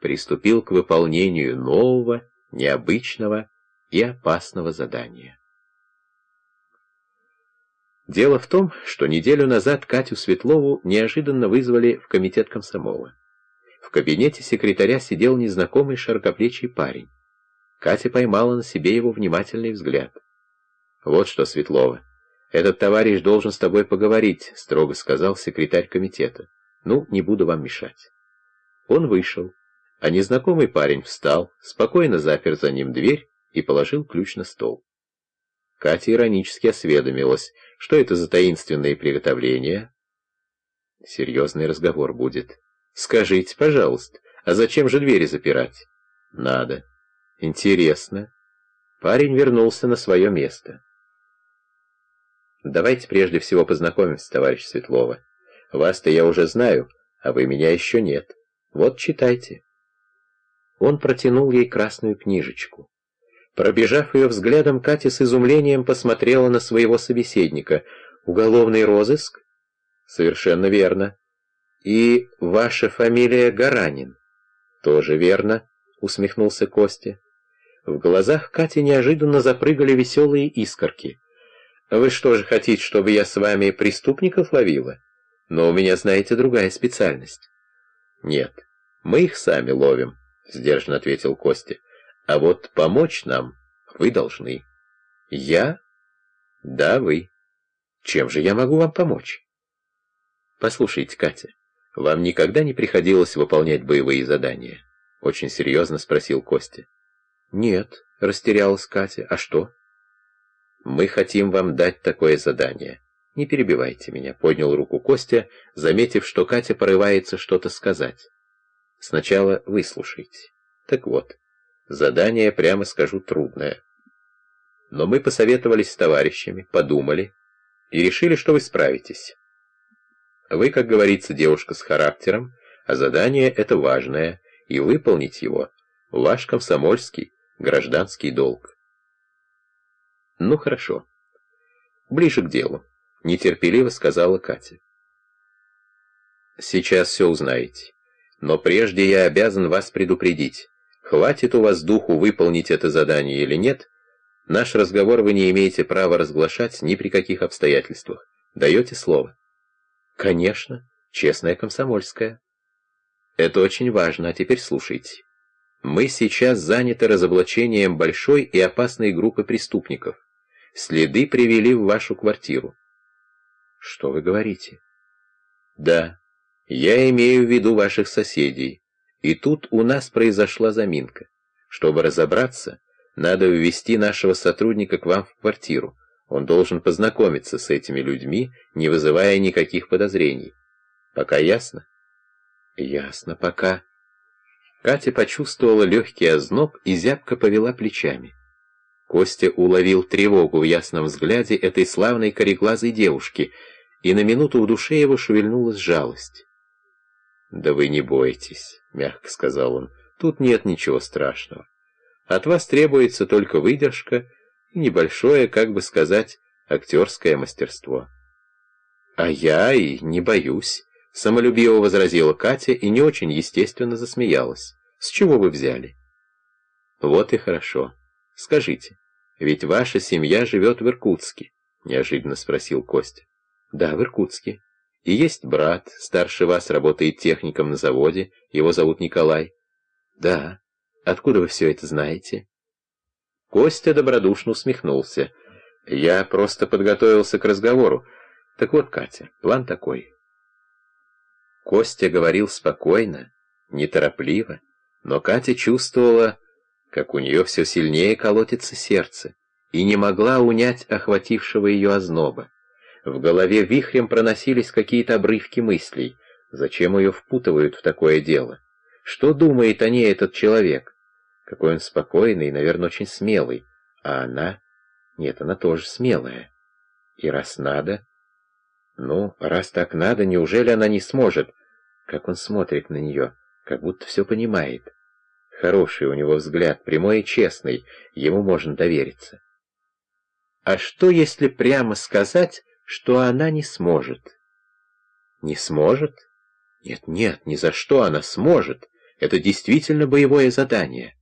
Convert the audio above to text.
приступил к выполнению нового, необычного и опасного задания. Дело в том, что неделю назад Катю Светлову неожиданно вызвали в комитет комсомола. В кабинете секретаря сидел незнакомый широкоплечий парень. Катя поймала на себе его внимательный взгляд. «Вот что, Светлова, этот товарищ должен с тобой поговорить», — строго сказал секретарь комитета. «Ну, не буду вам мешать». Он вышел, а незнакомый парень встал, спокойно запер за ним дверь и положил ключ на стол. Катя иронически осведомилась, что это за таинственные приготовления. Серьезный разговор будет. Скажите, пожалуйста, а зачем же двери запирать? Надо. Интересно. Парень вернулся на свое место. Давайте прежде всего познакомимся, товарищ Светлова. Вас-то я уже знаю, а вы меня еще нет. Вот читайте. Он протянул ей красную книжечку. Пробежав ее взглядом, Катя с изумлением посмотрела на своего собеседника. «Уголовный розыск?» «Совершенно верно». «И ваша фамилия Гаранин?» «Тоже верно», — усмехнулся Костя. В глазах Кати неожиданно запрыгали веселые искорки. «Вы что же хотите, чтобы я с вами преступников ловила? Но у меня, знаете, другая специальность». «Нет, мы их сами ловим», — сдержанно ответил Костя. А вот помочь нам вы должны. Я? Да, вы. Чем же я могу вам помочь? Послушайте, Катя, вам никогда не приходилось выполнять боевые задания? Очень серьезно спросил Костя. Нет, растерялась Катя. А что? Мы хотим вам дать такое задание. Не перебивайте меня, поднял руку Костя, заметив, что Катя порывается что-то сказать. Сначала выслушайте. Так вот, Задание, прямо скажу, трудное. Но мы посоветовались с товарищами, подумали и решили, что вы справитесь. Вы, как говорится, девушка с характером, а задание это важное, и выполнить его — ваш комсомольский, гражданский долг. Ну, хорошо. Ближе к делу, — нетерпеливо сказала Катя. Сейчас все узнаете, но прежде я обязан вас предупредить. Хватит у вас духу выполнить это задание или нет, наш разговор вы не имеете права разглашать ни при каких обстоятельствах. Даете слово? Конечно, честная комсомольская. Это очень важно, а теперь слушайте. Мы сейчас заняты разоблачением большой и опасной группы преступников. Следы привели в вашу квартиру. Что вы говорите? Да, я имею в виду ваших соседей, и тут у нас произошла заминка. Чтобы разобраться, надо ввести нашего сотрудника к вам в квартиру. Он должен познакомиться с этими людьми, не вызывая никаких подозрений. Пока ясно? Ясно пока. Катя почувствовала легкий озноб и зябко повела плечами. Костя уловил тревогу в ясном взгляде этой славной кореглазой девушки, и на минуту в душе его шевельнулась жалость. «Да вы не бойтесь», — мягко сказал он, — «тут нет ничего страшного. От вас требуется только выдержка и небольшое, как бы сказать, актерское мастерство». «А я и не боюсь», — самолюбиво возразила Катя и не очень естественно засмеялась. «С чего вы взяли?» «Вот и хорошо. Скажите, ведь ваша семья живет в Иркутске?» — неожиданно спросил Костя. «Да, в Иркутске». И есть брат, старше вас, работает техником на заводе, его зовут Николай. Да. Откуда вы все это знаете? Костя добродушно усмехнулся. Я просто подготовился к разговору. Так вот, Катя, план такой. Костя говорил спокойно, неторопливо, но Катя чувствовала, как у нее все сильнее колотится сердце, и не могла унять охватившего ее озноба. В голове вихрем проносились какие-то обрывки мыслей. Зачем ее впутывают в такое дело? Что думает о ней этот человек? Какой он спокойный, наверное, очень смелый. А она? Нет, она тоже смелая. И раз надо... Ну, раз так надо, неужели она не сможет? Как он смотрит на нее, как будто все понимает. Хороший у него взгляд, прямой и честный, ему можно довериться. А что, если прямо сказать, что она не сможет. Не сможет? Нет, нет, ни за что она сможет. Это действительно боевое задание.